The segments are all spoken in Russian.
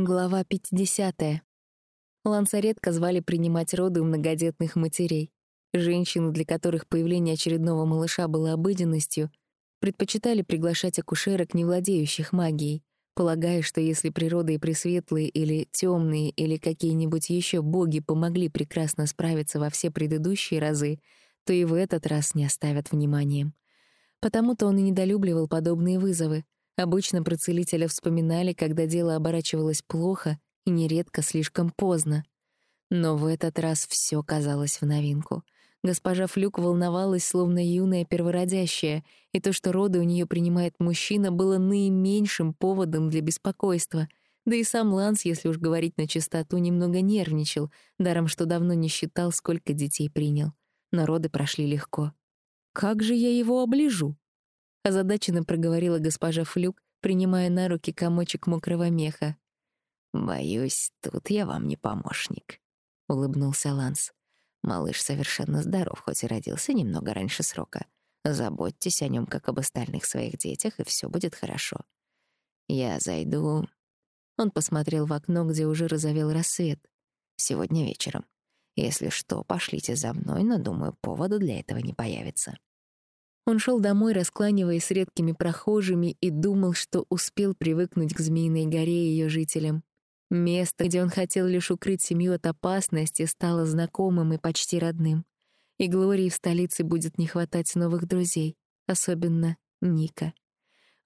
Глава 50. Ланса редко звали принимать роды у многодетных матерей. Женщины, для которых появление очередного малыша было обыденностью, предпочитали приглашать акушерок, не владеющих магией, полагая, что если природа и пресветлые или темные или какие-нибудь еще боги помогли прекрасно справиться во все предыдущие разы, то и в этот раз не оставят вниманием. Потому-то он и недолюбливал подобные вызовы — Обычно про целителя вспоминали, когда дело оборачивалось плохо и нередко слишком поздно. Но в этот раз все казалось в новинку. Госпожа Флюк волновалась, словно юная первородящая, и то, что роды у нее принимает мужчина, было наименьшим поводом для беспокойства. Да и сам Ланс, если уж говорить на чистоту, немного нервничал, даром что давно не считал, сколько детей принял. Но роды прошли легко. «Как же я его оближу?» Озадаченно проговорила госпожа Флюк, принимая на руки комочек мокрого меха. «Боюсь, тут я вам не помощник», — улыбнулся Ланс. «Малыш совершенно здоров, хоть и родился немного раньше срока. Заботьтесь о нем, как об остальных своих детях, и все будет хорошо. Я зайду...» Он посмотрел в окно, где уже разовел рассвет. «Сегодня вечером. Если что, пошлите за мной, но, думаю, повода для этого не появится». Он шел домой, раскланиваясь с редкими прохожими, и думал, что успел привыкнуть к Змеиной горе и ее жителям. Место, где он хотел лишь укрыть семью от опасности, стало знакомым и почти родным. И Глории в столице будет не хватать новых друзей, особенно Ника.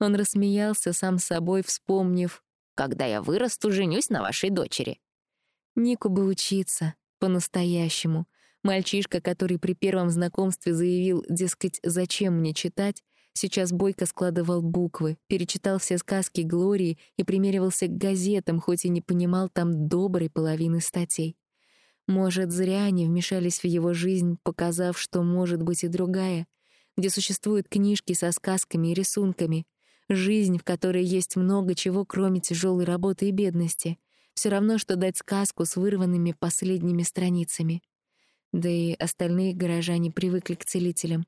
Он рассмеялся сам собой, вспомнив, «Когда я вырасту, женюсь на вашей дочери». Нику бы учиться, по-настоящему, Мальчишка, который при первом знакомстве заявил, дескать, зачем мне читать, сейчас бойко складывал буквы, перечитал все сказки Глории и примеривался к газетам, хоть и не понимал там доброй половины статей. Может, зря они вмешались в его жизнь, показав, что может быть и другая, где существуют книжки со сказками и рисунками, жизнь, в которой есть много чего, кроме тяжелой работы и бедности. Все равно, что дать сказку с вырванными последними страницами. Да и остальные горожане привыкли к целителям.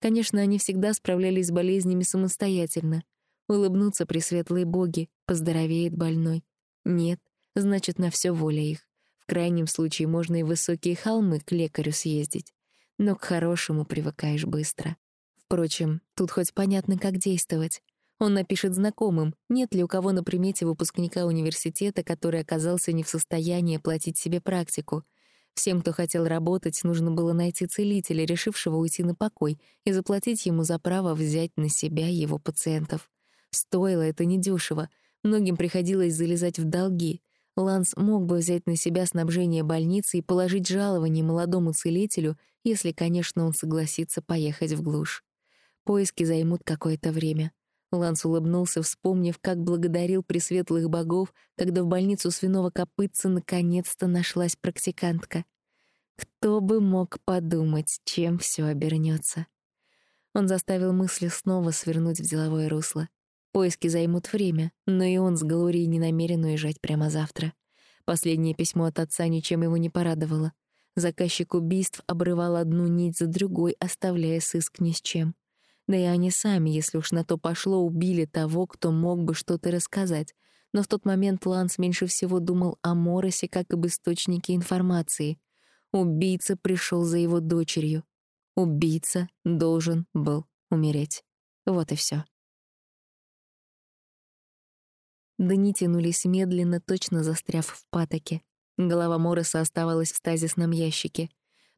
Конечно, они всегда справлялись с болезнями самостоятельно. Улыбнуться при светлые боги, поздоровеет больной. Нет, значит, на все воля их. В крайнем случае можно и высокие холмы к лекарю съездить. Но к хорошему привыкаешь быстро. Впрочем, тут хоть понятно, как действовать. Он напишет знакомым, нет ли у кого на примете выпускника университета, который оказался не в состоянии оплатить себе практику — Всем, кто хотел работать, нужно было найти целителя, решившего уйти на покой, и заплатить ему за право взять на себя его пациентов. Стоило это недешево. Многим приходилось залезать в долги. Ланс мог бы взять на себя снабжение больницы и положить жалование молодому целителю, если, конечно, он согласится поехать в глушь. Поиски займут какое-то время. Ланс улыбнулся, вспомнив, как благодарил пресветлых богов, когда в больницу свиного копытца наконец-то нашлась практикантка. Кто бы мог подумать, чем все обернется. Он заставил мысли снова свернуть в деловое русло. Поиски займут время, но и он с Галурией не намерен уезжать прямо завтра. Последнее письмо от отца ничем его не порадовало. Заказчик убийств обрывал одну нить за другой, оставляя сыск ни с чем. Да и они сами, если уж на то пошло, убили того, кто мог бы что-то рассказать. Но в тот момент Ланс меньше всего думал о Моросе как об источнике информации. Убийца пришел за его дочерью. Убийца должен был умереть. Вот и все. Дни тянулись медленно, точно застряв в патоке. Голова Мороса оставалась в стазисном ящике.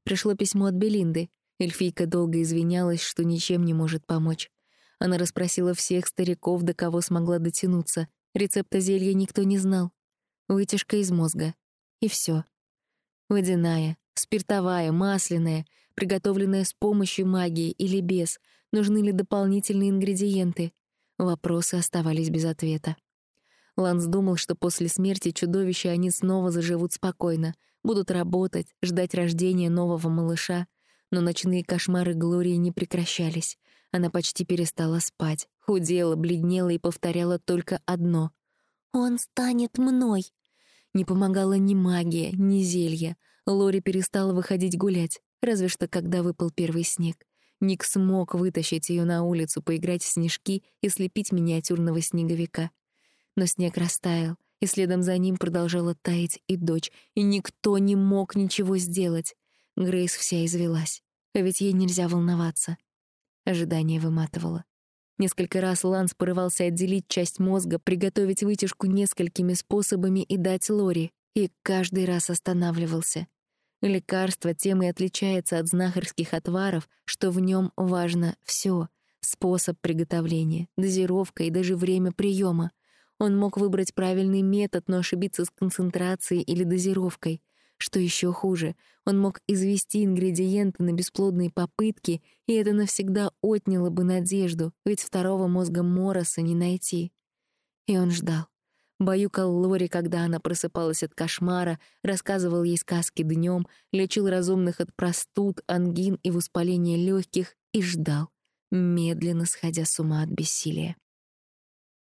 Пришло письмо от Белинды. Эльфийка долго извинялась, что ничем не может помочь. Она расспросила всех стариков, до кого смогла дотянуться. Рецепта зелья никто не знал. Вытяжка из мозга. И все. Водяная, спиртовая, масляная, приготовленная с помощью магии или без. Нужны ли дополнительные ингредиенты? Вопросы оставались без ответа. Ланс думал, что после смерти чудовища они снова заживут спокойно, будут работать, ждать рождения нового малыша — но ночные кошмары Глории не прекращались. Она почти перестала спать, худела, бледнела и повторяла только одно — «Он станет мной!» Не помогала ни магия, ни зелье. Лори перестала выходить гулять, разве что когда выпал первый снег. Ник смог вытащить ее на улицу, поиграть в снежки и слепить миниатюрного снеговика. Но снег растаял, И следом за ним продолжала таять и дочь, и никто не мог ничего сделать. Грейс вся извелась, а ведь ей нельзя волноваться. Ожидание выматывало. Несколько раз Ланс порывался отделить часть мозга, приготовить вытяжку несколькими способами и дать Лори, и каждый раз останавливался. Лекарство тем и отличается от знахарских отваров, что в нем важно все: способ приготовления, дозировка и даже время приема. Он мог выбрать правильный метод, но ошибиться с концентрацией или дозировкой. Что еще хуже, он мог извести ингредиенты на бесплодные попытки, и это навсегда отняло бы надежду, ведь второго мозга Мороса не найти. И он ждал. Баюкал Лори, когда она просыпалась от кошмара, рассказывал ей сказки днем, лечил разумных от простуд, ангин и воспаления легких и ждал, медленно сходя с ума от бессилия.